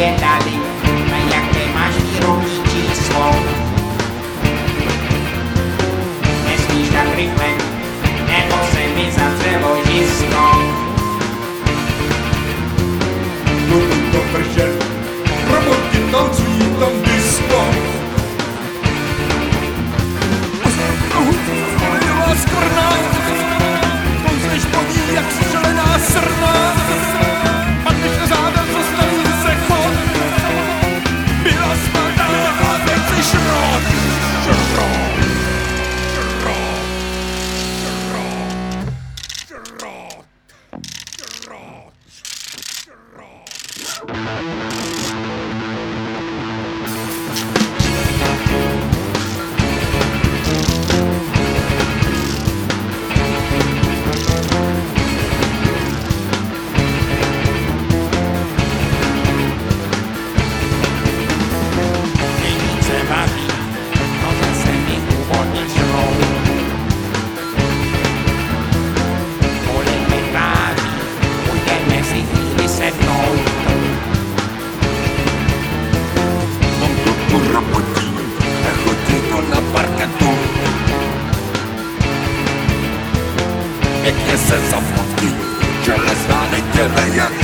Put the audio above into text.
obliedaný, a jak nemáš výručí slov. Nesmíš tak rychle. Herkesin zamanı Gülüz lanet demeye